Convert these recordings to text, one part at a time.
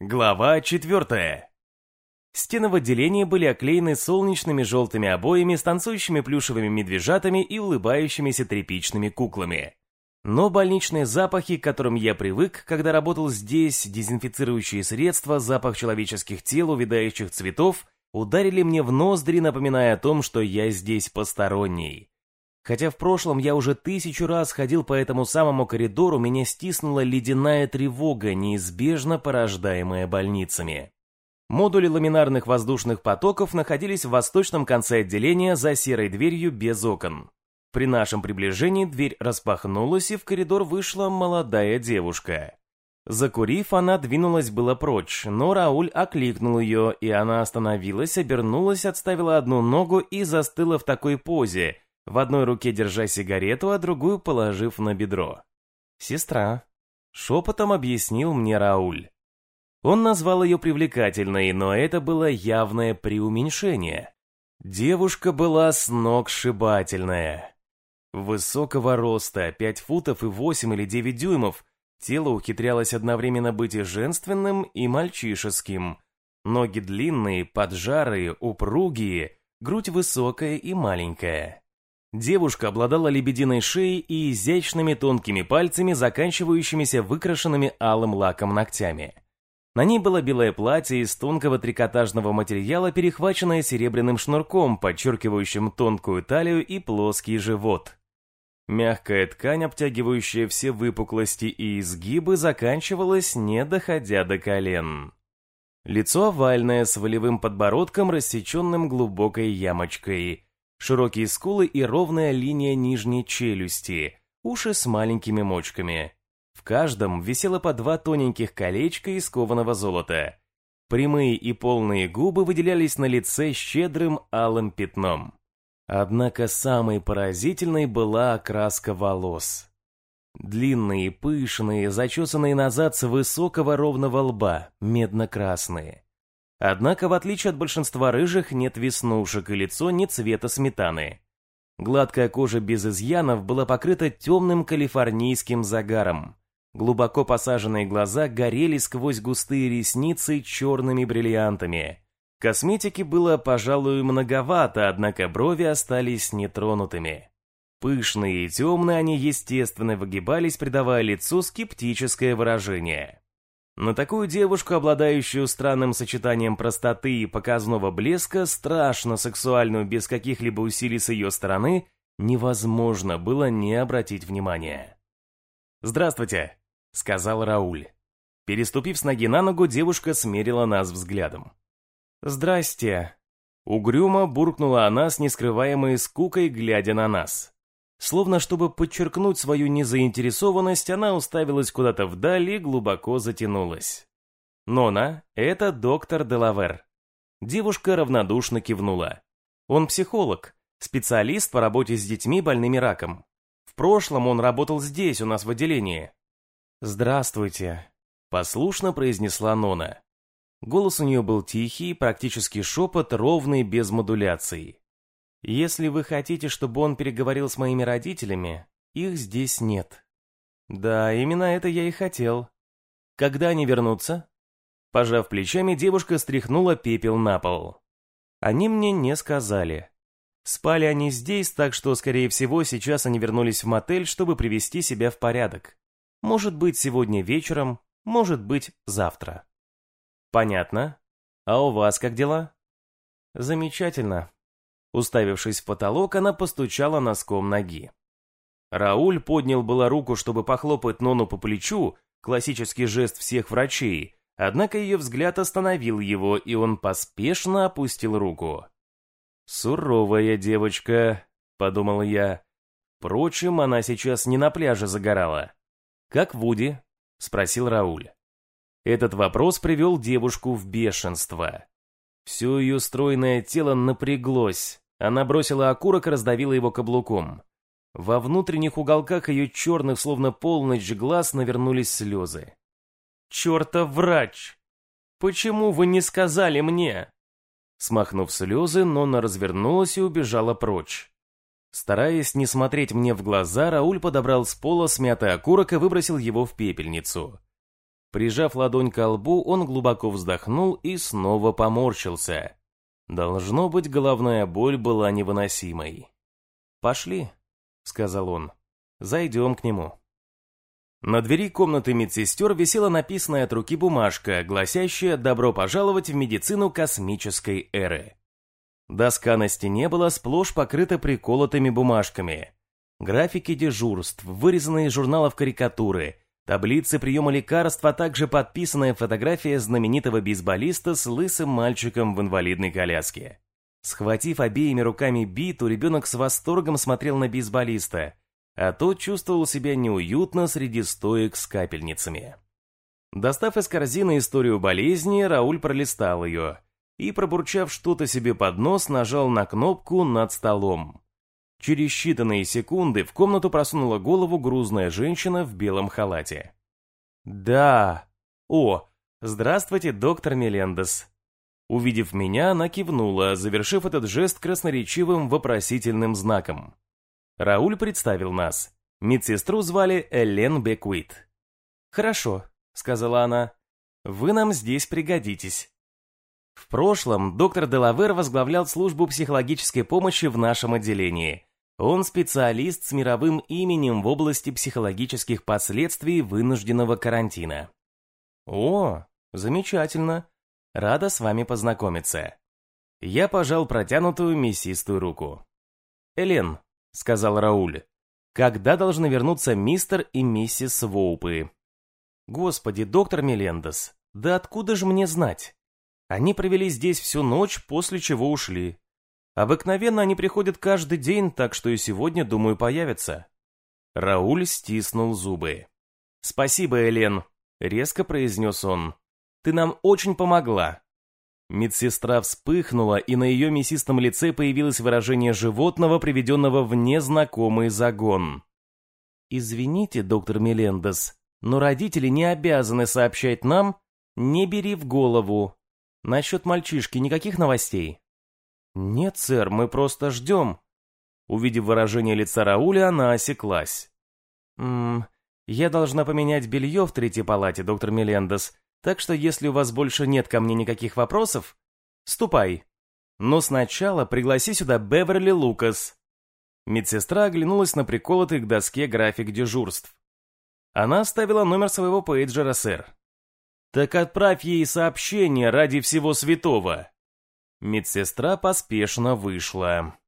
Глава четвертая. Стены в отделении были оклеены солнечными желтыми обоями с танцующими плюшевыми медвежатами и улыбающимися тряпичными куклами. Но больничные запахи, к которым я привык, когда работал здесь, дезинфицирующие средства, запах человеческих тел, увядающих цветов, ударили мне в ноздри, напоминая о том, что я здесь посторонний. Хотя в прошлом я уже тысячу раз ходил по этому самому коридору, меня стиснула ледяная тревога, неизбежно порождаемая больницами. Модули ламинарных воздушных потоков находились в восточном конце отделения за серой дверью без окон. При нашем приближении дверь распахнулась, и в коридор вышла молодая девушка. Закурив, она двинулась было прочь, но Рауль окликнул ее, и она остановилась, обернулась, отставила одну ногу и застыла в такой позе, в одной руке держа сигарету, а другую положив на бедро. «Сестра», — шепотом объяснил мне Рауль. Он назвал ее привлекательной, но это было явное преуменьшение. Девушка была с ног сшибательная. Высокого роста, 5 футов и 8 или 9 дюймов, тело ухитрялось одновременно быть и женственным, и мальчишеским. Ноги длинные, поджарые, упругие, грудь высокая и маленькая. Девушка обладала лебединой шеей и изящными тонкими пальцами, заканчивающимися выкрашенными алым лаком ногтями. На ней было белое платье из тонкого трикотажного материала, перехваченное серебряным шнурком, подчеркивающим тонкую талию и плоский живот. Мягкая ткань, обтягивающая все выпуклости и изгибы, заканчивалась, не доходя до колен. Лицо овальное, с волевым подбородком, рассеченным глубокой ямочкой – широкие скулы и ровная линия нижней челюсти, уши с маленькими мочками. В каждом висело по два тоненьких колечка из кованого золота. Прямые и полные губы выделялись на лице щедрым алым пятном. Однако самой поразительной была окраска волос. Длинные, пышные, зачесанные назад с высокого ровного лба, медно-красные. Однако, в отличие от большинства рыжих, нет веснушек и лицо не цвета сметаны. Гладкая кожа без изъянов была покрыта темным калифорнийским загаром. Глубоко посаженные глаза горели сквозь густые ресницы черными бриллиантами. Косметики было, пожалуй, многовато, однако брови остались нетронутыми. Пышные и темные они, естественно, выгибались, придавая лицу скептическое выражение. На такую девушку, обладающую странным сочетанием простоты и показного блеска, страшно сексуальную без каких-либо усилий с ее стороны, невозможно было не обратить внимания. «Здравствуйте», — сказал Рауль. Переступив с ноги на ногу, девушка смерила нас взглядом. «Здрасте», — угрюмо буркнула она с нескрываемой скукой, глядя на нас. Словно чтобы подчеркнуть свою незаинтересованность, она уставилась куда-то вдаль и глубоко затянулась. «Нона, это доктор Делавер». Девушка равнодушно кивнула. «Он психолог, специалист по работе с детьми больными раком. В прошлом он работал здесь, у нас в отделении». «Здравствуйте», — послушно произнесла Нона. Голос у нее был тихий, практически шепот, ровный, без модуляции. Если вы хотите, чтобы он переговорил с моими родителями, их здесь нет. Да, именно это я и хотел. Когда они вернутся? Пожав плечами, девушка стряхнула пепел на пол. Они мне не сказали. Спали они здесь, так что, скорее всего, сейчас они вернулись в мотель, чтобы привести себя в порядок. Может быть, сегодня вечером, может быть, завтра. Понятно. А у вас как дела? Замечательно. Уставившись в потолок, она постучала носком ноги. Рауль поднял было руку, чтобы похлопать Нону по плечу, классический жест всех врачей, однако ее взгляд остановил его, и он поспешно опустил руку. «Суровая девочка», — подумал я. Впрочем, она сейчас не на пляже загорала. «Как Вуди?» — спросил Рауль. Этот вопрос привел девушку в бешенство. Все ее стройное тело напряглось. Она бросила окурок и раздавила его каблуком. Во внутренних уголках ее черных, словно полночь, глаз навернулись слезы. «Чертов врач! Почему вы не сказали мне?» Смахнув слезы, Нонна развернулась и убежала прочь. Стараясь не смотреть мне в глаза, Рауль подобрал с пола смятый окурок и выбросил его в пепельницу. Прижав ладонь к лбу, он глубоко вздохнул и снова поморщился. Должно быть, головная боль была невыносимой. «Пошли», — сказал он, — «зайдем к нему». На двери комнаты медсестер висела написанная от руки бумажка, гласящая «Добро пожаловать в медицину космической эры». Доска на стене была сплошь покрыта приколотыми бумажками. Графики дежурств, вырезанные из журналов карикатуры, таблицы приема лекарств, а также подписанная фотография знаменитого бейсболиста с лысым мальчиком в инвалидной коляске. Схватив обеими руками биту, ребенок с восторгом смотрел на бейсболиста – а тот чувствовал себя неуютно среди стоек с капельницами. Достав из корзины историю болезни, Рауль пролистал ее и, пробурчав что-то себе под нос, нажал на кнопку над столом. Через считанные секунды в комнату просунула голову грузная женщина в белом халате. «Да! О, здравствуйте, доктор Мелендес!» Увидев меня, она кивнула, завершив этот жест красноречивым вопросительным знаком. Рауль представил нас. Медсестру звали Элен Беквит. «Хорошо», — сказала она, — «вы нам здесь пригодитесь». В прошлом доктор Делавер возглавлял службу психологической помощи в нашем отделении. Он специалист с мировым именем в области психологических последствий вынужденного карантина. О, замечательно. Рада с вами познакомиться. Я пожал протянутую мясистую руку. Элен, — сказал Рауль. «Когда должны вернуться мистер и миссис Воупы?» «Господи, доктор Мелендес, да откуда же мне знать? Они провели здесь всю ночь, после чего ушли. Обыкновенно они приходят каждый день, так что и сегодня, думаю, появятся». Рауль стиснул зубы. «Спасибо, Элен», — резко произнес он. «Ты нам очень помогла. Медсестра вспыхнула, и на ее мясистом лице появилось выражение животного, приведенного в незнакомый загон. «Извините, доктор Мелендес, но родители не обязаны сообщать нам, не бери в голову. Насчет мальчишки никаких новостей?» «Нет, сэр, мы просто ждем». Увидев выражение лица Рауля, она осеклась. «Ммм, я должна поменять белье в третьей палате, доктор Мелендес, так что если у вас больше нет ко мне никаких вопросов, ступай. Но сначала пригласи сюда Беверли Лукас. Медсестра оглянулась на приколотый к доске график дежурств. Она оставила номер своего пейджера, сэр. Так отправь ей сообщение ради всего святого. Медсестра поспешно вышла.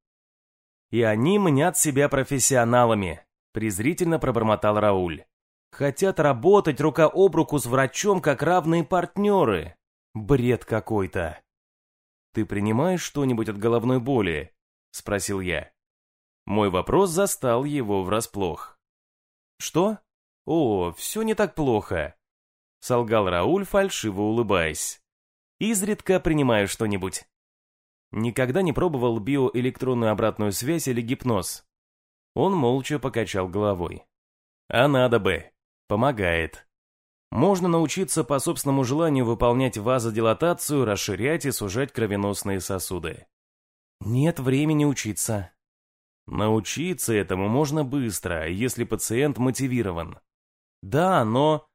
И они мнят себя профессионалами, презрительно пробормотал Рауль. Хотят работать рука об руку с врачом, как равные партнеры. Бред какой-то. «Ты принимаешь что-нибудь от головной боли?» — спросил я. Мой вопрос застал его врасплох. «Что? О, все не так плохо», — солгал Рауль, фальшиво улыбаясь. «Изредка принимаю что-нибудь». Никогда не пробовал биоэлектронную обратную связь или гипноз. Он молча покачал головой. «А надо бы. Помогает. Можно научиться по собственному желанию выполнять вазодилатацию, расширять и сужать кровеносные сосуды. Нет времени учиться. Научиться этому можно быстро, если пациент мотивирован. Да, но...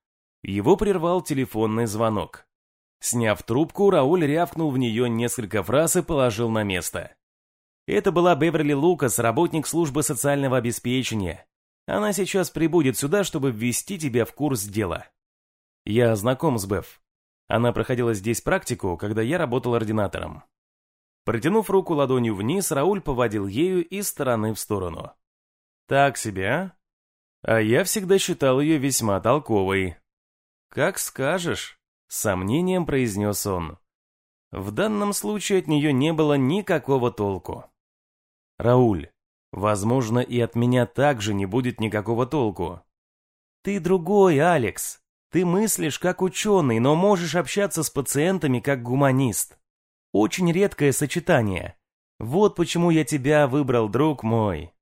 Его прервал телефонный звонок. Сняв трубку, Рауль рявкнул в нее несколько фраз и положил на место. Это была Беверли Лукас, работник службы социального обеспечения. Она сейчас прибудет сюда, чтобы ввести тебя в курс дела. Я знаком с Беф. Она проходила здесь практику, когда я работал ординатором. Протянув руку ладонью вниз, Рауль поводил ею из стороны в сторону. Так себе, а? А я всегда считал ее весьма толковой. Как скажешь, сомнением произнес он. В данном случае от нее не было никакого толку. Рауль, Возможно, и от меня также не будет никакого толку. Ты другой, Алекс. Ты мыслишь как ученый, но можешь общаться с пациентами как гуманист. Очень редкое сочетание. Вот почему я тебя выбрал, друг мой.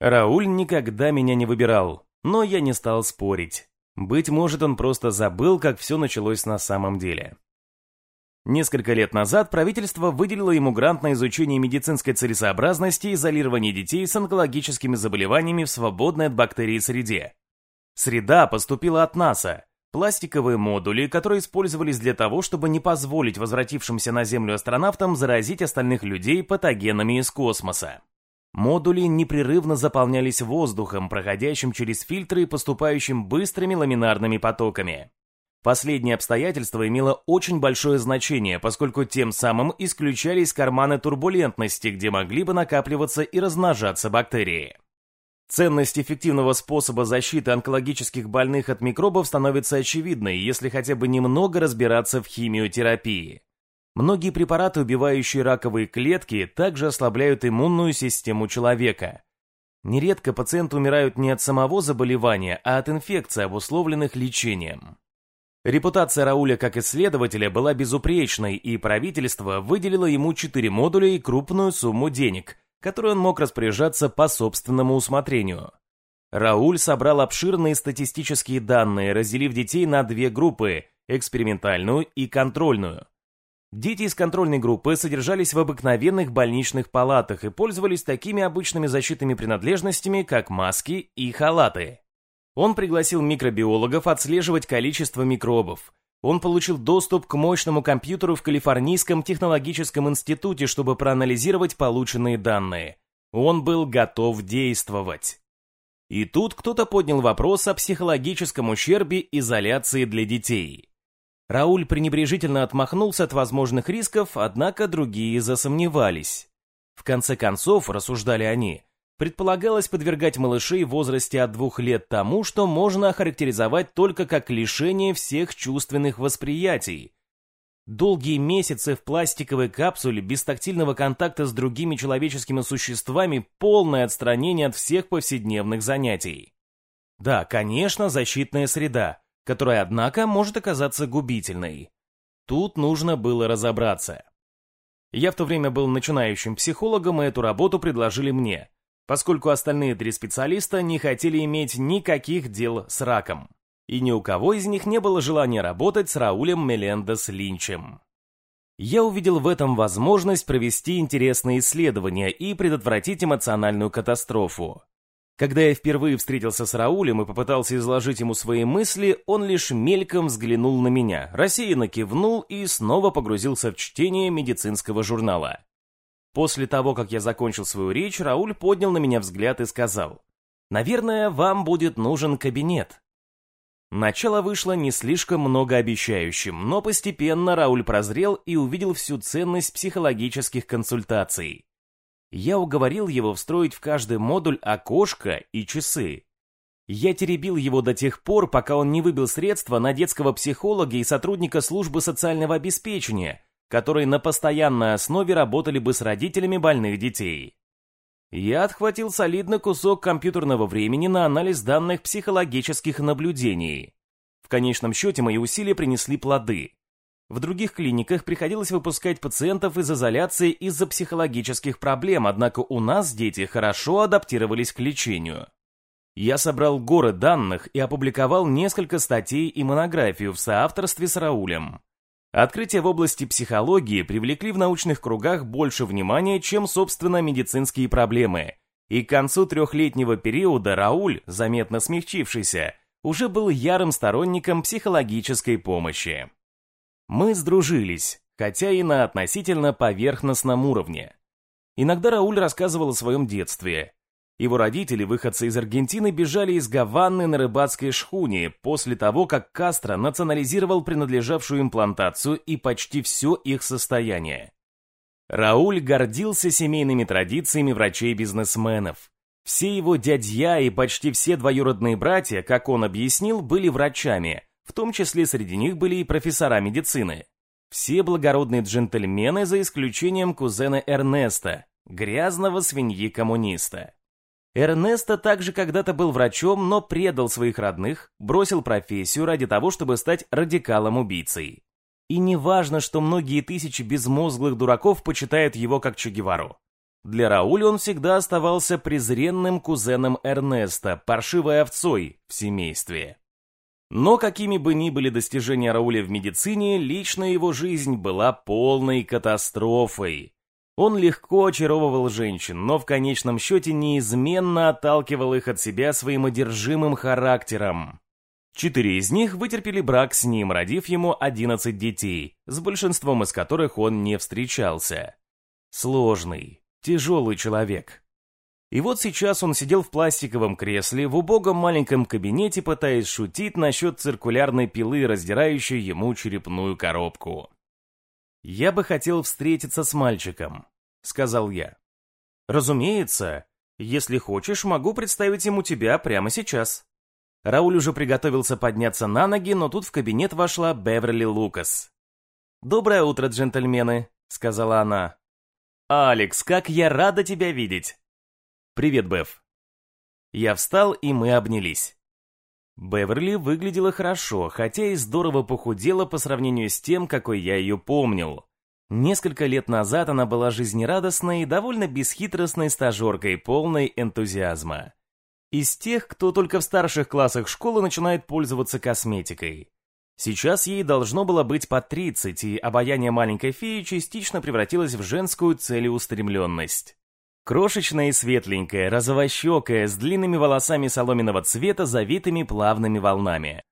Рауль никогда меня не выбирал, но я не стал спорить. Быть может, он просто забыл, как все началось на самом деле. Несколько лет назад правительство выделило ему грант на изучение медицинской целесообразности изолирования детей с онкологическими заболеваниями в свободной от бактерий среде. Среда поступила от НАСА, Пластиковые модули, которые использовались для того, чтобы не позволить возвратившимся на Землю астронавтам заразить остальных людей патогенами из космоса. Модули непрерывно заполнялись воздухом, проходящим через фильтры и поступающим быстрыми ламинарными потоками. Последнее обстоятельство имело очень большое значение, поскольку тем самым исключались карманы турбулентности, где могли бы накапливаться и размножаться бактерии. Ценность эффективного способа защиты онкологических больных от микробов становится очевидной, если хотя бы немного разбираться в химиотерапии. Многие препараты, убивающие раковые клетки, также ослабляют иммунную систему человека. Нередко пациенты умирают не от самого заболевания, а от инфекций, обусловленных лечением. Репутация Рауля как исследователя была безупречной, и правительство выделило ему четыре модуля и крупную сумму денег, которой он мог распоряжаться по собственному усмотрению. Рауль собрал обширные статистические данные, разделив детей на две группы – экспериментальную и контрольную. Дети из контрольной группы содержались в обыкновенных больничных палатах и пользовались такими обычными защитными принадлежностями, как маски и халаты. Он пригласил микробиологов отслеживать количество микробов. Он получил доступ к мощному компьютеру в Калифорнийском технологическом институте, чтобы проанализировать полученные данные. Он был готов действовать. И тут кто-то поднял вопрос о психологическом ущербе изоляции для детей. Рауль пренебрежительно отмахнулся от возможных рисков, однако другие засомневались. В конце концов, рассуждали они, предполагалось подвергать малышей в возрасте от двух лет тому, что можно охарактеризовать только как лишение всех чувственных восприятий. Долгие месяцы в пластиковой капсуле без тактильного контакта с другими человеческими существами полное отстранение от всех повседневных занятий. Да, конечно, защитная среда, которая, однако, может оказаться губительной. Тут нужно было разобраться. Я в то время был начинающим психологом, и эту работу предложили мне, поскольку остальные три специалиста не хотели иметь никаких дел с раком. И ни у кого из них не было желания работать с Раулем Мелендес Линчем. Я увидел в этом возможность провести интересные исследования и предотвратить эмоциональную катастрофу. Когда я впервые встретился с Раулем и попытался изложить ему свои мысли, он лишь мельком взглянул на меня, рассеянно кивнул и снова погрузился в чтение медицинского журнала. После того, как я закончил свою речь, Рауль поднял на меня взгляд и сказал, «Наверное, вам будет нужен кабинет». Начало вышло не слишком многообещающим, но постепенно Рауль прозрел и увидел всю ценность психологических консультаций. Я уговорил его встроить в каждый модуль окошко и часы. Я теребил его до тех пор, пока он не выбил средства на детского психолога и сотрудника службы социального обеспечения, которые на постоянной основе работали бы с родителями больных детей. Я отхватил солидный кусок компьютерного времени на анализ данных психологических наблюдений. В конечном счете мои усилия принесли плоды. В других клиниках приходилось выпускать пациентов из изоляции из-за психологических проблем, однако у нас дети хорошо адаптировались к лечению. Я собрал горы данных и опубликовал несколько статей и монографию в соавторстве с Раулем. Открытия в области психологии привлекли в научных кругах больше внимания, чем, собственно, медицинские проблемы. И к концу трехлетнего периода Рауль, заметно смягчившийся, уже был ярым сторонником психологической помощи. Мы сдружились, хотя и на относительно поверхностном уровне. Иногда Рауль рассказывал о своем детстве. Его родители, выходцы из Аргентины, бежали из Гаваны на рыбацкой шхуне после того, как Кастро национализировал принадлежавшую им плантацию и почти все их состояние. Рауль гордился семейными традициями врачей-бизнесменов. Все его дядья и почти все двоюродные братья, как он объяснил, были врачами, в том числе среди них были и профессора медицины. Все благородные джентльмены, за исключением кузена Эрнеста, грязного свиньи-коммуниста. Эрнесто также когда-то был врачом, но предал своих родных, бросил профессию ради того, чтобы стать радикалом-убийцей. И не важно, что многие тысячи безмозглых дураков почитают его как Че Гевару. Для Рауля он всегда оставался презренным кузеном Эрнеста, паршивой овцой в семействе. Но какими бы ни были достижения Рауля в медицине, личная его жизнь была полной катастрофой. Он легко очаровывал женщин, но в конечном счете неизменно отталкивал их от себя своим одержимым характером. Четыре из них вытерпели брак с ним, родив ему 11 детей, с большинством из которых он не встречался. Сложный, тяжелый человек. И вот сейчас он сидел в пластиковом кресле в убогом маленьком кабинете, пытаясь шутить насчет циркулярной пилы, раздирающей ему черепную коробку. «Я бы хотел встретиться с мальчиком», — сказал я. «Разумеется, если хочешь, могу представить ему тебя прямо сейчас». Рауль уже приготовился подняться на ноги, но тут в кабинет вошла Беверли Лукас. «Доброе утро, джентльмены», — сказала она. «Алекс, как я рада тебя видеть!» «Привет, Бев». Я встал, и мы обнялись. Беверли выглядела хорошо, хотя и здорово похудела по сравнению с тем, какой я ее помнил. Несколько лет назад она была жизнерадостной и довольно бесхитростной стажеркой, полной энтузиазма. Из тех, кто только в старших классах школы начинает пользоваться косметикой. Сейчас ей должно было быть по 30, и обаяние маленькой феи частично превратилось в женскую целеустремленность. Крошечная и светленькая, розовощекая, с длинными волосами соломенного цвета, завитыми плавными волнами.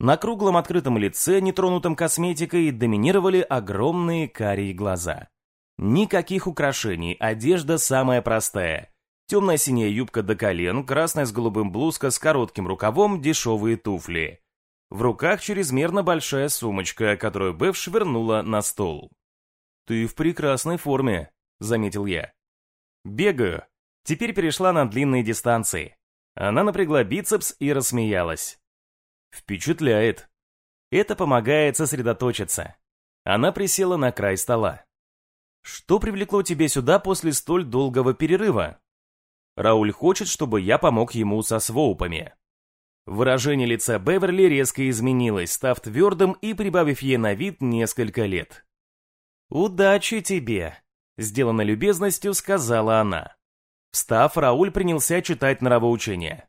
На круглом открытом лице, нетронутом косметикой, доминировали огромные карие глаза. Никаких украшений, одежда самая простая. Темная синяя юбка до колен, красная с голубым блузка с коротким рукавом, дешевые туфли. В руках чрезмерно большая сумочка, которую Бэв швырнула на стол. «Ты в прекрасной форме», — заметил я. «Бегаю. Теперь перешла на длинные дистанции». Она напрягла бицепс и рассмеялась. «Впечатляет. Это помогает сосредоточиться». Она присела на край стола. «Что привлекло тебя сюда после столь долгого перерыва?» Рауль хочет, чтобы я помог ему со своупами. Выражение лица Беверли резко изменилось, став твердым и прибавив ей на вид несколько лет. «Удачи тебе!» — сделанной любезностью сказала она. Встав, Рауль принялся читать нравоучение.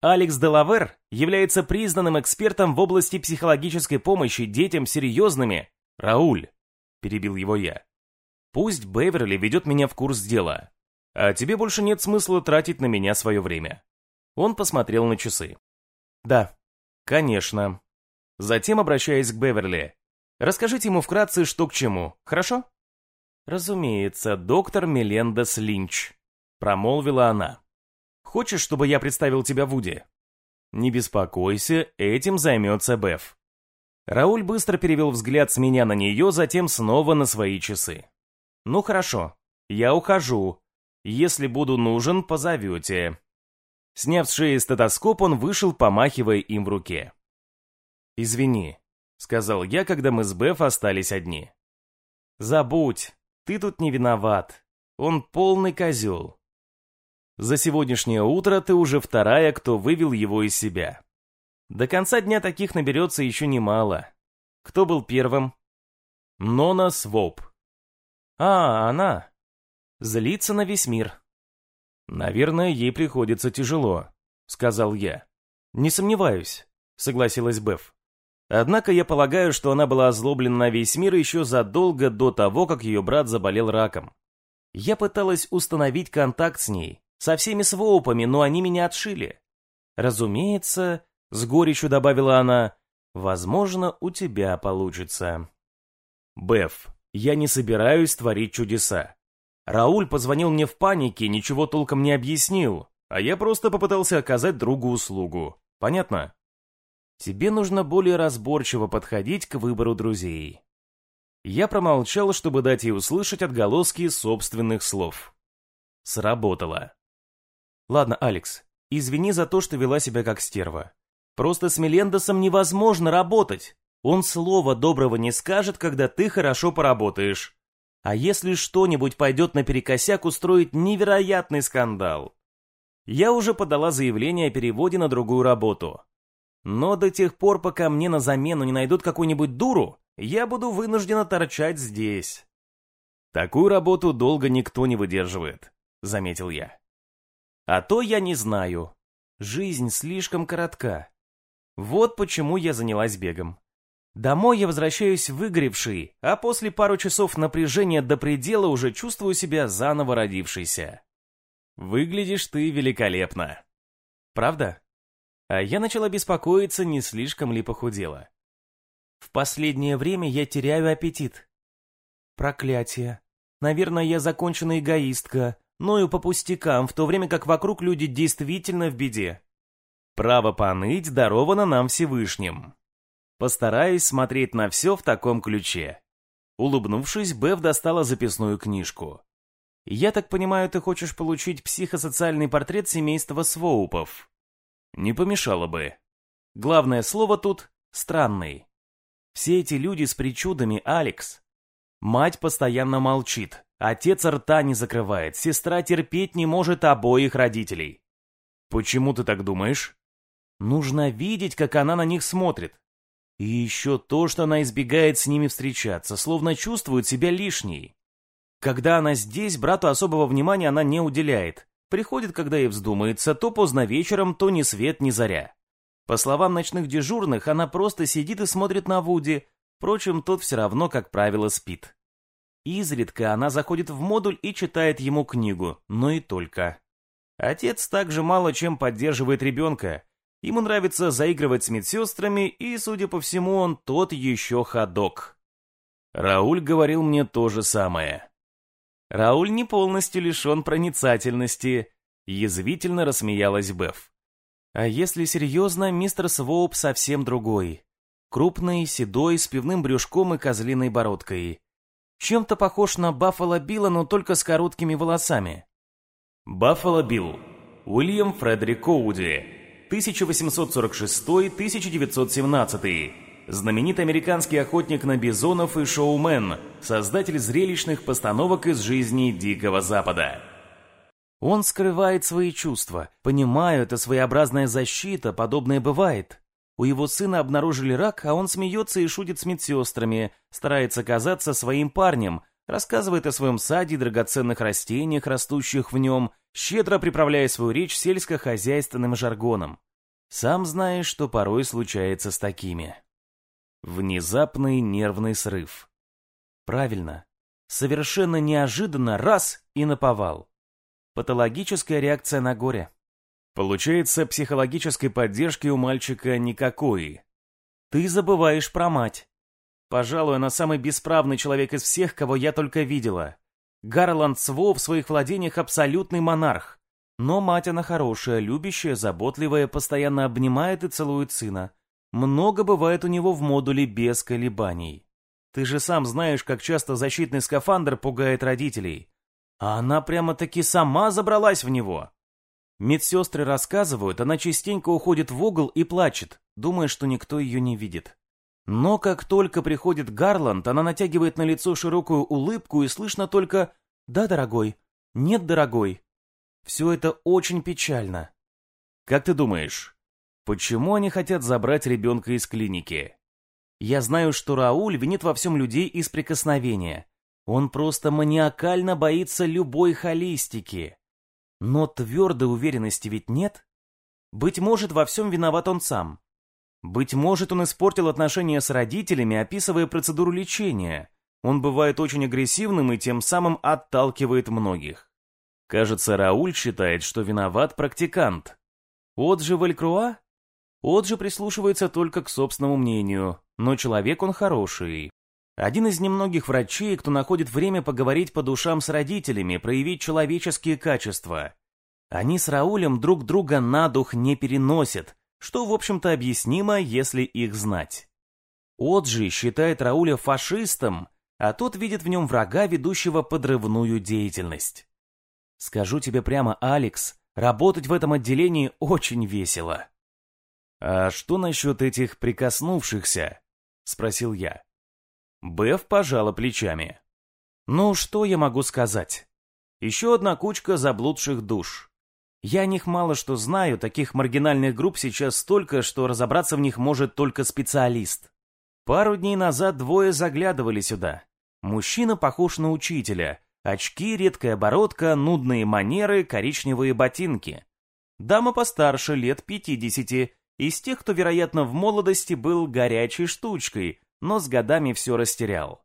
Алекс Делавер является признанным экспертом в области психологической помощи детям серьезными. Рауль, перебил его я. Пусть Беверли ведет меня в курс дела. А тебе больше нет смысла тратить на меня свое время. Он посмотрел на часы. Да, конечно. Затем, обращаясь к Беверли, расскажите ему вкратце, что к чему, хорошо? Разумеется, доктор Мелендес Линч, промолвила она. Хочешь, чтобы я представил тебя Вуди? Не беспокойся, этим займется Беф. Рауль быстро перевел взгляд с меня на нее, затем снова на свои часы. Ну хорошо, я ухожу, если буду нужен, позовете». Сняв с шеи стетоскоп, он вышел, помахивая им в руке. «Извини», — сказал я, когда мы с Беф остались одни. «Забудь, ты тут не виноват. Он полный козел. За сегодняшнее утро ты уже вторая, кто вывел его из себя. До конца дня таких наберется еще немало. Кто был первым?» «Нона Своп». «А, она. Злится на весь мир. «Наверное, ей приходится тяжело», — сказал я. «Не сомневаюсь», — согласилась Беф. Однако я полагаю, что она была озлоблена на весь мир еще задолго до того, как ее брат заболел раком. Я пыталась установить контакт с ней, со всеми своупами, но они меня отшили. Разумеется, с горечью добавила она, возможно, у тебя получится. Беф, я не собираюсь творить чудеса. Рауль позвонил мне в панике, ничего толком не объяснил, а я просто попытался оказать другу услугу. Понятно? Тебе нужно более разборчиво подходить к выбору друзей. Я промолчал, чтобы дать ей услышать отголоски собственных слов. Сработало. Ладно, Алекс, извини за то, что вела себя как стерва. Просто с Мелендосом невозможно работать. Он слова доброго не скажет, когда ты хорошо поработаешь. А если что-нибудь пойдет наперекосяк, устроить невероятный скандал. Я уже подала заявление о переводе на другую работу. Но до тех пор, пока мне на замену не найдут какую-нибудь дуру, я буду вынуждена торчать здесь. Такую работу долго никто не выдерживает, заметил я. А то я не знаю. Жизнь слишком коротка. Вот почему я занялась бегом. Домой я возвращаюсь выгоревший, а после пару часов напряжения до предела уже чувствую себя заново родившейся. Выглядишь ты великолепно. Правда? А я начала беспокоиться, не слишком ли похудела. В последнее время я теряю аппетит. Проклятие. Наверное, я законченная эгоистка, ною по пустякам, в то время как вокруг люди действительно в беде. Право поныть даровано нам Всевышним. Постараюсь смотреть на все в таком ключе. Улыбнувшись, Бев достала записную книжку. «Я так понимаю, ты хочешь получить психосоциальный портрет семейства Своупов?» «Не помешало бы. Главное слово тут — странный. Все эти люди с причудами, Алекс. Мать постоянно молчит, отец рта не закрывает, сестра терпеть не может обоих родителей. Почему ты так думаешь? Нужно видеть, как она на них смотрит. И еще то, что она избегает с ними встречаться, словно чувствует себя лишней. Когда она здесь, брату особого внимания она не уделяет. Приходит, когда ей вздумается, то поздно вечером, то ни свет, ни заря. По словам ночных дежурных, она просто сидит и смотрит на Вуди, впрочем, тот все равно, как правило, спит. Изредка она заходит в модуль и читает ему книгу, но и только. Отец также мало чем поддерживает ребенка, Ему нравится заигрывать с медсестрами, и, судя по всему, он тот еще ходок. Рауль говорил мне то же самое. Рауль не полностью лишен проницательности, язвительно рассмеялась Беф. А если серьезно, мистер Своуп совсем другой. Крупный, седой, с пивным брюшком и козлиной бородкой. Чем-то похож на Баффало Билла, но только с короткими волосами. Баффало Билл. Уильям Фредерик Коуди. 1846-1917. Знаменитый американский охотник на бизонов и шоумен, создатель зрелищных постановок из жизни Дикого Запада. Он скрывает свои чувства. Понимаю, это своеобразная защита, подобное бывает. У его сына обнаружили рак, а он смеется и шутит с медсестрами, старается казаться своим парнем, рассказывает о своем саде и драгоценных растениях, растущих в нем, щедро приправляя свою речь сельскохозяйственным жаргоном. Сам знаешь, что порой случается с такими. Внезапный нервный срыв. Правильно. Совершенно неожиданно раз и наповал. Патологическая реакция на горе. Получается, психологической поддержки у мальчика никакой. Ты забываешь про мать. Пожалуй, она самый бесправный человек из всех, кого я только видела. Гарланд Сво в своих владениях абсолютный монарх. Но мать она хорошая, любящая, заботливая, постоянно обнимает и целует сына. Много бывает у него в модуле без колебаний. Ты же сам знаешь, как часто защитный скафандр пугает родителей. А она прямо-таки сама забралась в него. Медсестры рассказывают, она частенько уходит в угол и плачет, думая, что никто ее не видит. Но как только приходит Гарланд, она натягивает на лицо широкую улыбку и слышно только «Да, дорогой», «Нет, дорогой». Все это очень печально. Как ты думаешь, почему они хотят забрать ребенка из клиники? Я знаю, что Рауль винит во всем людей из прикосновения. Он просто маниакально боится любой холистики. Но твердой уверенности ведь нет. Быть может, во всем виноват он сам. Быть может, он испортил отношения с родителями, описывая процедуру лечения. Он бывает очень агрессивным и тем самым отталкивает многих. Кажется, Рауль считает, что виноват практикант. От же Валькруа? От же прислушивается только к собственному мнению, но человек он хороший. Один из немногих врачей, кто находит время поговорить по душам с родителями, проявить человеческие качества. Они с Раулем друг друга на дух не переносят, что, в общем-то, объяснимо, если их знать. Оджи считает Рауля фашистом, а тот видит в нем врага, ведущего подрывную деятельность. Скажу тебе прямо, Алекс, работать в этом отделении очень весело. «А что насчет этих прикоснувшихся?» — спросил я. Беф пожала плечами. «Ну, что я могу сказать? Еще одна кучка заблудших душ. Я о них мало что знаю, таких маргинальных групп сейчас столько, что разобраться в них может только специалист. Пару дней назад двое заглядывали сюда. Мужчина похож на учителя. Очки, редкая бородка, нудные манеры, коричневые ботинки. Дама постарше, лет пятидесяти, из тех, кто, вероятно, в молодости был горячей штучкой, но с годами все растерял.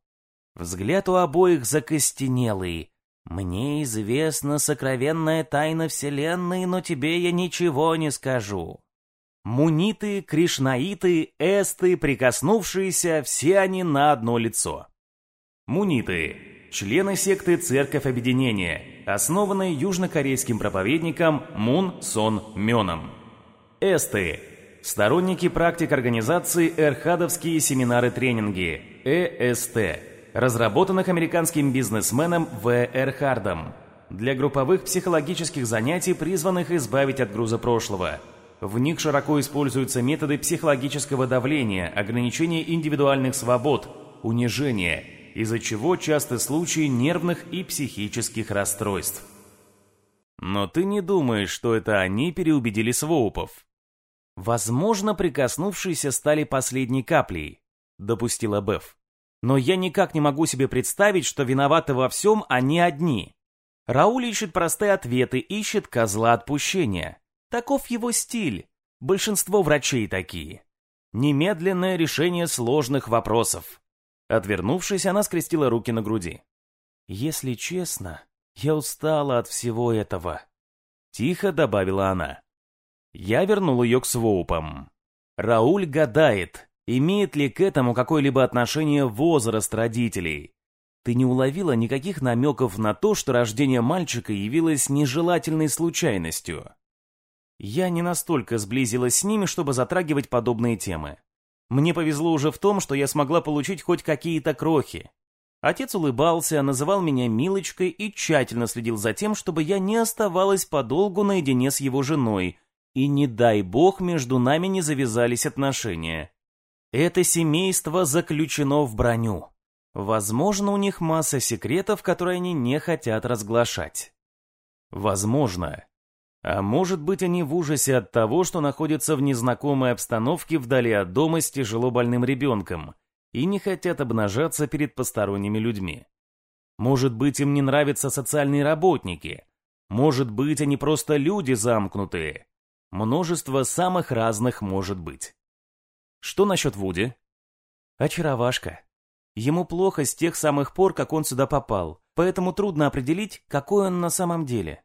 Взгляд у обоих закостенелый, «Мне известна сокровенная тайна Вселенной, но тебе я ничего не скажу». Муниты, кришнаиты, эсты, прикоснувшиеся, все они на одно лицо. Муниты – члены секты Церковь Объединения, основанной южнокорейским проповедником Мун Сон Мёном. Эсты – сторонники практик организации Эрхадовские семинары-тренинги, ЭСТ, разработанных американским бизнесменом В. Эрхардом, для групповых психологических занятий, призванных избавить от груза прошлого. В них широко используются методы психологического давления, ограничения индивидуальных свобод, унижения – из-за чего часто случаи нервных и психических расстройств. Но ты не думаешь, что это они переубедили Своупов? Возможно, прикоснувшиеся стали последней каплей, допустила Беф. Но я никак не могу себе представить, что виноваты во всем они одни. Рауль ищет простые ответы, ищет козла отпущения. Таков его стиль. Большинство врачей такие. Немедленное решение сложных вопросов. Отвернувшись, она скрестила руки на груди. «Если честно, я устала от всего этого», — тихо добавила она. Я вернул ее к своупам. Рауль гадает, имеет ли к этому какое-либо отношение возраст родителей. Ты не уловила никаких намеков на то, что рождение мальчика явилось нежелательной случайностью. Я не настолько сблизилась с ними, чтобы затрагивать подобные темы. Мне повезло уже в том, что я смогла получить хоть какие-то крохи. Отец улыбался, называл меня Милочкой и тщательно следил за тем, чтобы я не оставалась подолгу наедине с его женой, и не дай бог между нами не завязались отношения. Это семейство заключено в броню. Возможно, у них масса секретов, которые они не хотят разглашать. Возможно. А может быть, они в ужасе от того, что находятся в незнакомой обстановке вдали от дома с тяжело больным ребенком и не хотят обнажаться перед посторонними людьми. Может быть, им не нравятся социальные работники. Может быть, они просто люди замкнутые. Множество самых разных может быть. Что насчет Вуди? Очаровашка. Ему плохо с тех самых пор, как он сюда попал, поэтому трудно определить, какой он на самом деле.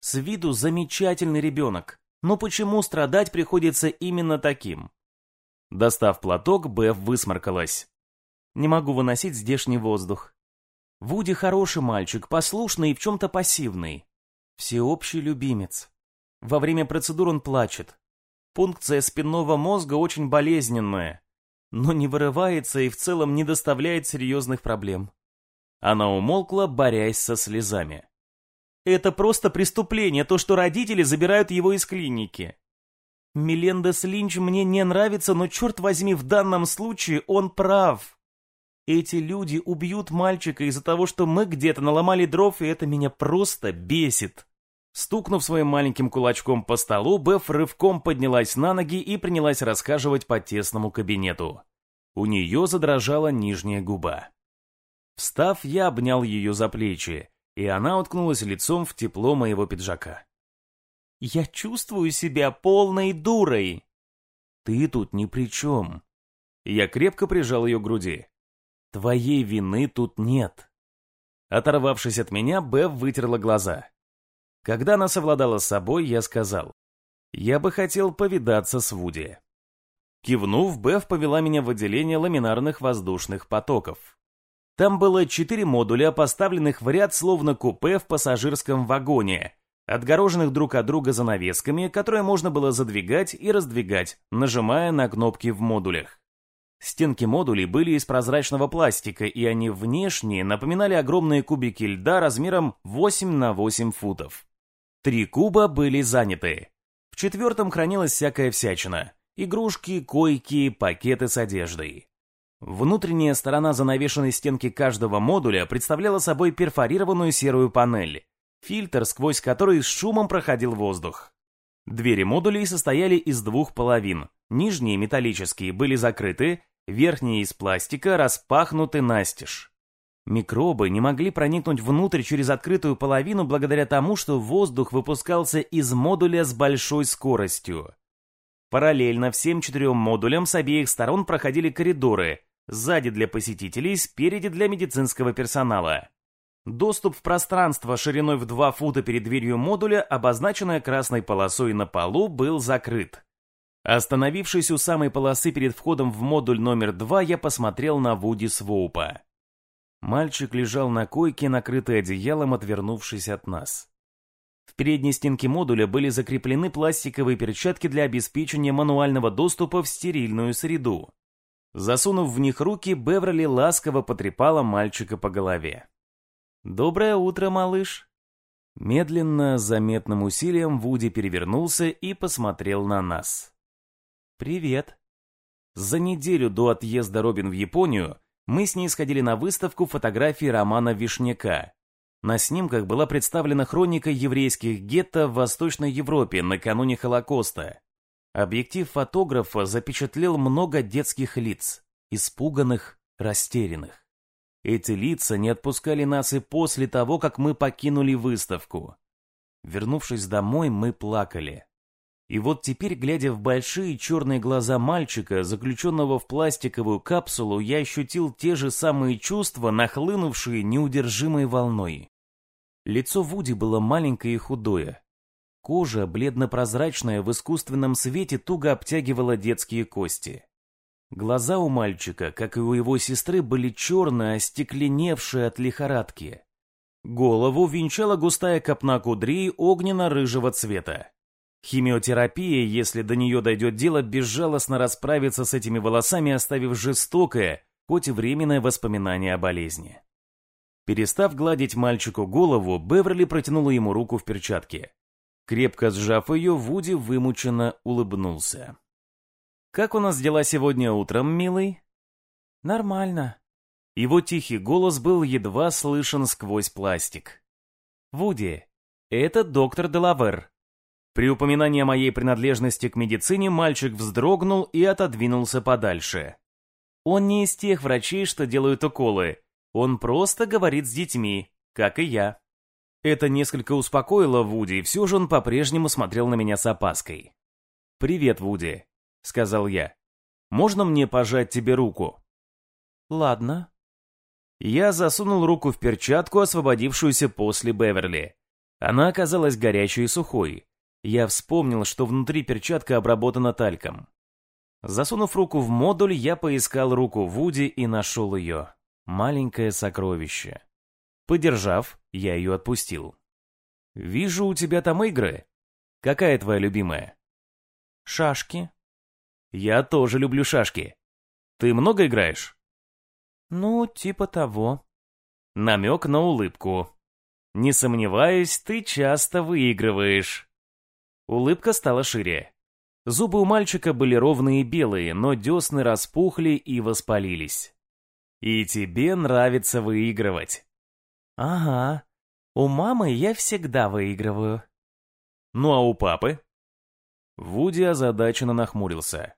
С виду замечательный ребенок, но почему страдать приходится именно таким? Достав платок, Беф высморкалась. Не могу выносить здешний воздух. Вуди хороший мальчик, послушный и в чем-то пассивный. Всеобщий любимец. Во время процедур он плачет. Пункция спинного мозга очень болезненная, но не вырывается и в целом не доставляет серьезных проблем. Она умолкла, борясь со слезами. Это просто преступление, то, что родители забирают его из клиники. Мелендес Линч мне не нравится, но, черт возьми, в данном случае он прав. Эти люди убьют мальчика из-за того, что мы где-то наломали дров, и это меня просто бесит. Стукнув своим маленьким кулачком по столу, Беф рывком поднялась на ноги и принялась расхаживать по тесному кабинету. У нее задрожала нижняя губа. Встав, я обнял ее за плечи и она уткнулась лицом в тепло моего пиджака. «Я чувствую себя полной дурой!» «Ты тут ни при чем!» Я крепко прижал ее к груди. «Твоей вины тут нет!» Оторвавшись от меня, Бев вытерла глаза. Когда она совладала с собой, я сказал, «Я бы хотел повидаться с Вуди». Кивнув, Бев повела меня в отделение ламинарных воздушных потоков. Там было четыре модуля, поставленных в ряд словно купе в пассажирском вагоне, отгороженных друг от друга занавесками, которые можно было задвигать и раздвигать, нажимая на кнопки в модулях. Стенки модулей были из прозрачного пластика, и они внешне напоминали огромные кубики льда размером 8 на 8 футов. Три куба были заняты. В четвертом хранилась всякая всячина. Игрушки, койки, пакеты с одеждой. Внутренняя сторона занавешенной стенки каждого модуля представляла собой перфорированную серую панель, фильтр, сквозь который с шумом проходил воздух. Двери модулей состояли из двух половин. Нижние, металлические, были закрыты, верхние из пластика распахнуты настежь. Микробы не могли проникнуть внутрь через открытую половину благодаря тому, что воздух выпускался из модуля с большой скоростью. Параллельно всем четырем модулям с обеих сторон проходили коридоры, Сзади для посетителей, спереди для медицинского персонала. Доступ в пространство шириной в 2 фута перед дверью модуля, обозначенное красной полосой на полу, был закрыт. Остановившись у самой полосы перед входом в модуль номер два, я посмотрел на Вуди Своупа. Мальчик лежал на койке, накрытый одеялом, отвернувшись от нас. В передней стенке модуля были закреплены пластиковые перчатки для обеспечения мануального доступа в стерильную среду. Засунув в них руки, Беверли ласково потрепала мальчика по голове. «Доброе утро, малыш!» Медленно, заметным усилием, Вуди перевернулся и посмотрел на нас. «Привет!» За неделю до отъезда Робин в Японию мы с ней сходили на выставку фотографий Романа Вишняка. На снимках была представлена хроника еврейских гетто в Восточной Европе накануне Холокоста. Объектив фотографа запечатлел много детских лиц, испуганных, растерянных. Эти лица не отпускали нас и после того, как мы покинули выставку. Вернувшись домой, мы плакали. И вот теперь, глядя в большие черные глаза мальчика, заключенного в пластиковую капсулу, я ощутил те же самые чувства, нахлынувшие неудержимой волной. Лицо Вуди было маленькое и худое. Кожа, бледно-прозрачная, в искусственном свете туго обтягивала детские кости. Глаза у мальчика, как и у его сестры, были черные, остекленевшие от лихорадки. Голову венчала густая копна кудрей огненно-рыжего цвета. Химиотерапия, если до нее дойдет дело, безжалостно расправится с этими волосами, оставив жестокое, хоть и временное воспоминание о болезни. Перестав гладить мальчику голову, Беверли протянула ему руку в перчатке. Крепко сжав ее, Вуди вымученно улыбнулся. «Как у нас дела сегодня утром, милый?» «Нормально». Его тихий голос был едва слышен сквозь пластик. «Вуди, это доктор Делавер». При упоминании моей принадлежности к медицине мальчик вздрогнул и отодвинулся подальше. Он не из тех врачей, что делают уколы. Он просто говорит с детьми, как и я. Это несколько успокоило Вуди, и все же он по-прежнему смотрел на меня с опаской. «Привет, Вуди», — сказал я. «Можно мне пожать тебе руку?» «Ладно». Я засунул руку в перчатку, освободившуюся после Беверли. Она оказалась горячей и сухой. Я вспомнил, что внутри перчатка обработана тальком. Засунув руку в модуль, я поискал руку Вуди и нашел ее. Маленькое сокровище. Подержав, я ее отпустил. «Вижу, у тебя там игры. Какая твоя любимая?» «Шашки». «Я тоже люблю шашки. Ты много играешь?» «Ну, типа того». Намек на улыбку. «Не сомневаюсь, ты часто выигрываешь». Улыбка стала шире. Зубы у мальчика были ровные и белые, но десны распухли и воспалились. «И тебе нравится выигрывать». «Ага. У мамы я всегда выигрываю». «Ну а у папы?» Вуди озадаченно нахмурился.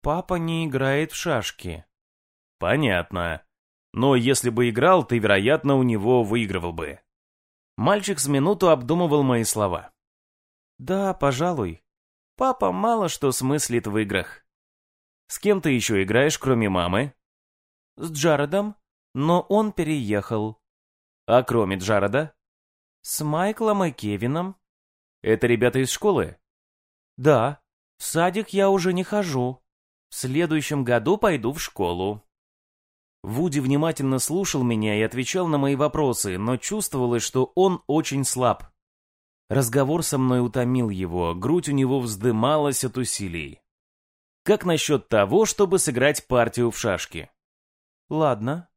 «Папа не играет в шашки». «Понятно. Но если бы играл, ты, вероятно, у него выигрывал бы». Мальчик с минуту обдумывал мои слова. «Да, пожалуй. Папа мало что смыслит в играх». «С кем ты еще играешь, кроме мамы?» «С Джаредом, но он переехал». А кроме Джареда? С Майклом и Кевином. Это ребята из школы? Да. В садик я уже не хожу. В следующем году пойду в школу. Вуди внимательно слушал меня и отвечал на мои вопросы, но чувствовалось, что он очень слаб. Разговор со мной утомил его, грудь у него вздымалась от усилий. Как насчет того, чтобы сыграть партию в шашки? Ладно,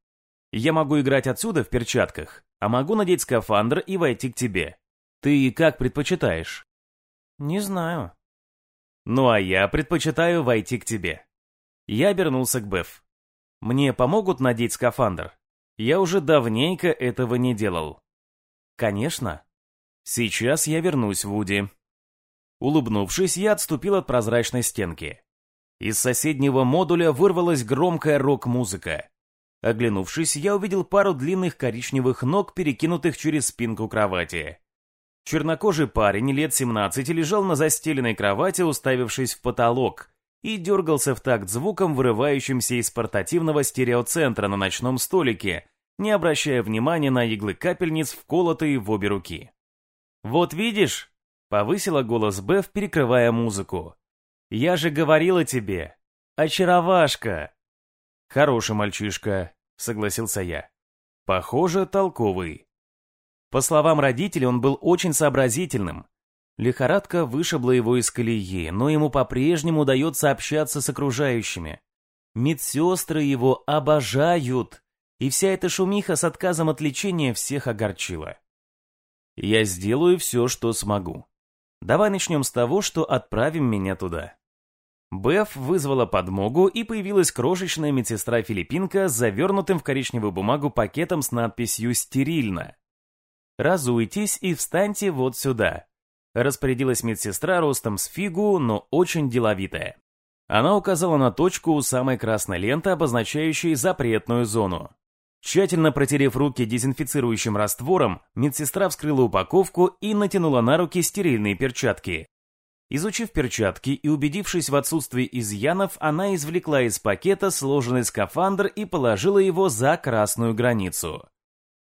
я могу играть отсюда в перчатках, а могу надеть скафандр и войти к тебе. Ты как предпочитаешь? Не знаю. Ну а я предпочитаю войти к тебе. Я обернулся к Беф. Мне помогут надеть скафандр? Я уже давненько этого не делал. Конечно. Сейчас я вернусь, Вуди. Улыбнувшись, я отступил от прозрачной стенки. Из соседнего модуля вырвалась громкая рок-музыка. Оглянувшись, я увидел пару длинных коричневых ног, перекинутых через спинку кровати. Чернокожий парень лет 17 лежал на застеленной кровати, уставившись в потолок, и дергался в такт звуком, вырывающимся из портативного стереоцентра на ночном столике, не обращая внимания на иглы капельниц, вколотые в обе руки. «Вот видишь?» — повысила голос Беф, перекрывая музыку. Я же говорила тебе. Очаровашка. Хороший мальчишка, согласился я. Похоже, толковый. По словам родителей, он был очень сообразительным. Лихорадка вышибла его из колеи, но ему по-прежнему удается общаться с окружающими. Медсестры его обожают, и вся эта шумиха с отказом от лечения всех огорчила. Я сделаю все, что смогу. Давай начнем с того, что отправим меня туда. Беф вызвала подмогу, и появилась крошечная медсестра-филиппинка с завернутым в коричневую бумагу пакетом с надписью «Стерильно». «Разуйтесь и встаньте вот сюда», — распорядилась медсестра ростом с фигу, но очень деловитая. Она указала на точку у самой красной ленты, обозначающей запретную зону. Тщательно протерев руки дезинфицирующим раствором, медсестра вскрыла упаковку и натянула на руки стерильные перчатки. Изучив перчатки и убедившись в отсутствии изъянов, она извлекла из пакета сложенный скафандр и положила его за красную границу.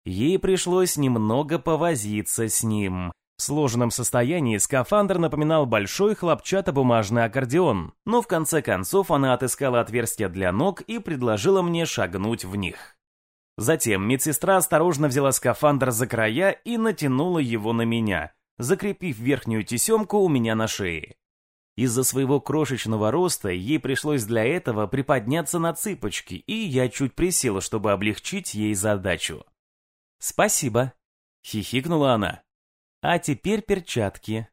Ей пришлось немного повозиться с ним. В сложенном состоянии скафандр напоминал большой хлопчатобумажный аккордеон, но в конце концов она отыскала отверстия для ног и предложила мне шагнуть в них. Затем медсестра осторожно взяла скафандр за края и натянула его на меня – закрепив верхнюю тесемку у меня на шее. Из-за своего крошечного роста ей пришлось для этого приподняться на цыпочки, и я чуть присела, чтобы облегчить ей задачу. «Спасибо», — хихикнула она. «А теперь перчатки.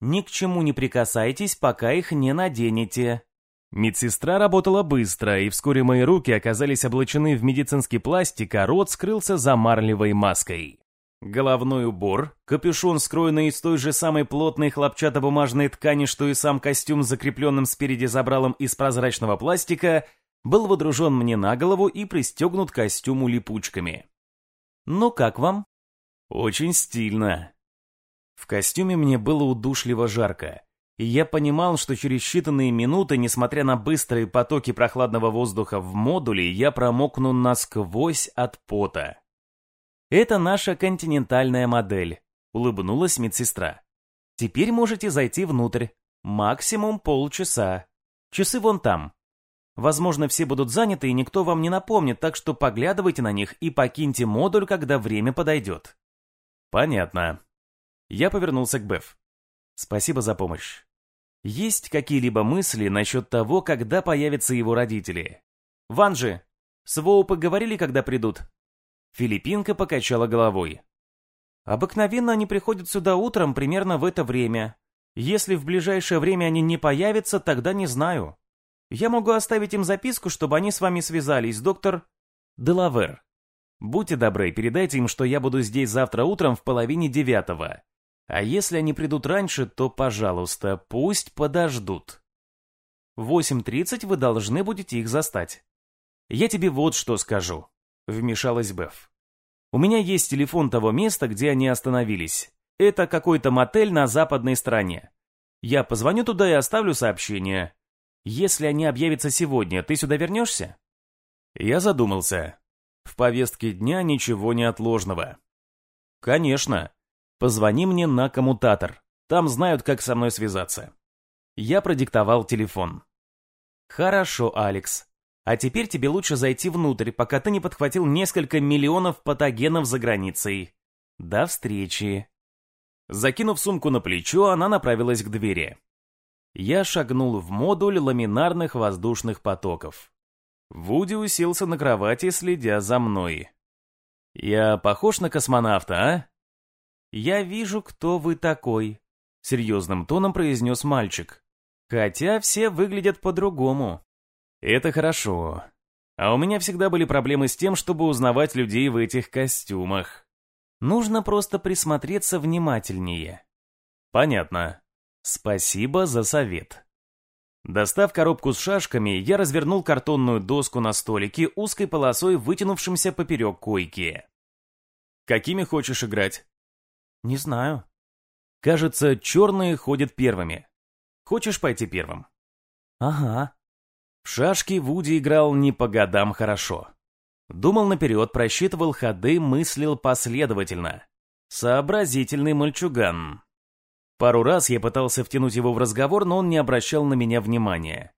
Ни к чему не прикасайтесь, пока их не наденете». Медсестра работала быстро, и вскоре мои руки оказались облачены в медицинский пластик, а рот скрылся за марлевой маской. Головной убор, капюшон, скроенный из той же самой плотной хлопчатобумажной ткани, что и сам костюм с закрепленным спереди забралом из прозрачного пластика, был водружен мне на голову и пристегнут к костюму липучками. «Ну как вам?» «Очень стильно». В костюме мне было удушливо жарко, и я понимал, что через считанные минуты, несмотря на быстрые потоки прохладного воздуха в модуле, я промокну насквозь от пота. «Это наша континентальная модель», — улыбнулась медсестра. «Теперь можете зайти внутрь. Максимум полчаса. Часы вон там. Возможно, все будут заняты, и никто вам не напомнит, так что поглядывайте на них и покиньте модуль, когда время подойдет». «Понятно». Я повернулся к Беф. «Спасибо за помощь. Есть какие-либо мысли насчет того, когда появятся его родители? Ванжи, с Воупы говорили, когда придут?» Филиппинка покачала головой. «Обыкновенно они приходят сюда утром примерно в это время. Если в ближайшее время они не появятся, тогда не знаю. Я могу оставить им записку, чтобы они с вами связались, доктор Делавер. Будьте добры, передайте им, что я буду здесь завтра утром в половине девятого. А если они придут раньше, то, пожалуйста, пусть подождут. В 8.30 вы должны будете их застать. Я тебе вот что скажу. — вмешалась Беф. «У меня есть телефон того места, где они остановились. Это какой-то мотель на западной стороне. Я позвоню туда и оставлю сообщение. Если они объявятся сегодня, ты сюда вернешься?» Я задумался. В повестке дня ничего неотложного. «Конечно. Позвони мне на коммутатор. Там знают, как со мной связаться». Я продиктовал телефон. «Хорошо, Алекс. А теперь тебе лучше зайти внутрь, пока ты не подхватил несколько миллионов патогенов за границей. До встречи. Закинув сумку на плечо, она направилась к двери. Я шагнул в модуль ламинарных воздушных потоков. Вуди уселся на кровати, следя за мной. «Я похож на космонавта, а?» «Я вижу, кто вы такой», — серьезным тоном произнес мальчик. «Хотя все выглядят по-другому». Это хорошо. А у меня всегда были проблемы с тем, чтобы узнавать людей в этих костюмах. Нужно просто присмотреться внимательнее. Понятно. Спасибо за совет. Достав коробку с шашками, я развернул картонную доску на столике узкой полосой, вытянувшимся поперек койки. Какими хочешь играть? Не знаю. Кажется, черные ходят первыми. Хочешь пойти первым? Ага. В шашки Вуди играл не по годам хорошо. Думал наперед, просчитывал ходы, мыслил последовательно. Сообразительный мальчуган. Пару раз я пытался втянуть его в разговор, но он не обращал на меня внимания.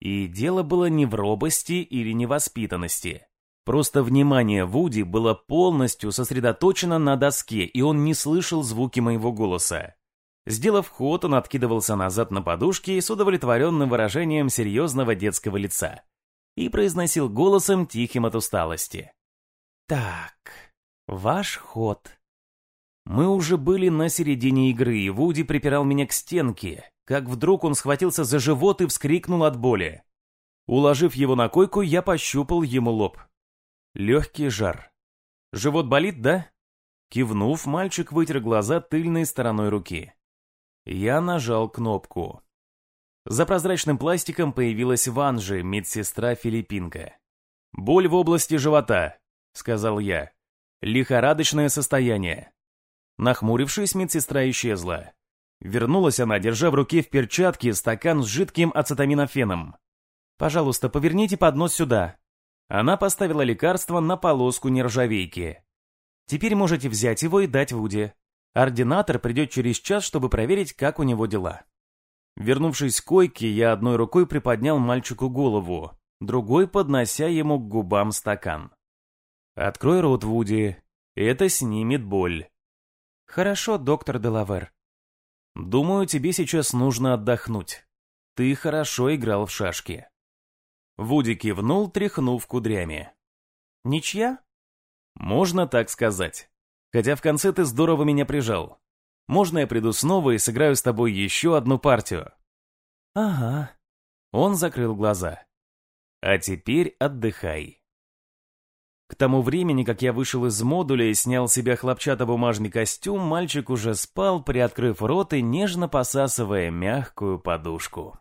И дело было не в робости или невоспитанности. Просто внимание Вуди было полностью сосредоточено на доске, и он не слышал звуки моего голоса. Сделав ход, он откидывался назад на подушке с удовлетворенным выражением серьезного детского лица и произносил голосом тихим от усталости. «Так, ваш ход». Мы уже были на середине игры, и Вуди припирал меня к стенке, как вдруг он схватился за живот и вскрикнул от боли. Уложив его на койку, я пощупал ему лоб. Легкий жар. «Живот болит, да?» Кивнув, мальчик вытер глаза тыльной стороной руки. Я нажал кнопку. За прозрачным пластиком появилась Ванжи, медсестра-филиппинка. «Боль в области живота», — сказал я. «Лихорадочное состояние». Нахмурившись, медсестра исчезла. Вернулась она, держа в руке в перчатке стакан с жидким ацетаминофеном. «Пожалуйста, поверните поднос сюда». Она поставила лекарство на полоску нержавейки. «Теперь можете взять его и дать Вуди. Ординатор придет через час, чтобы проверить, как у него дела». Вернувшись к койке, я одной рукой приподнял мальчику голову, другой поднося ему к губам стакан. «Открой рот, Вуди. Это снимет боль». «Хорошо, доктор Делавер». «Думаю, тебе сейчас нужно отдохнуть. Ты хорошо играл в шашки». Вуди кивнул, тряхнув кудрями. «Ничья?» «Можно так сказать. Хотя в конце ты здорово меня прижал. Можно я приду снова и сыграю с тобой еще одну партию?» «Ага». Он закрыл глаза. «А теперь отдыхай». К тому времени, как я вышел из модуля и снял с себя хлопчатобумажный костюм, мальчик уже спал, приоткрыв рот и нежно посасывая мягкую подушку.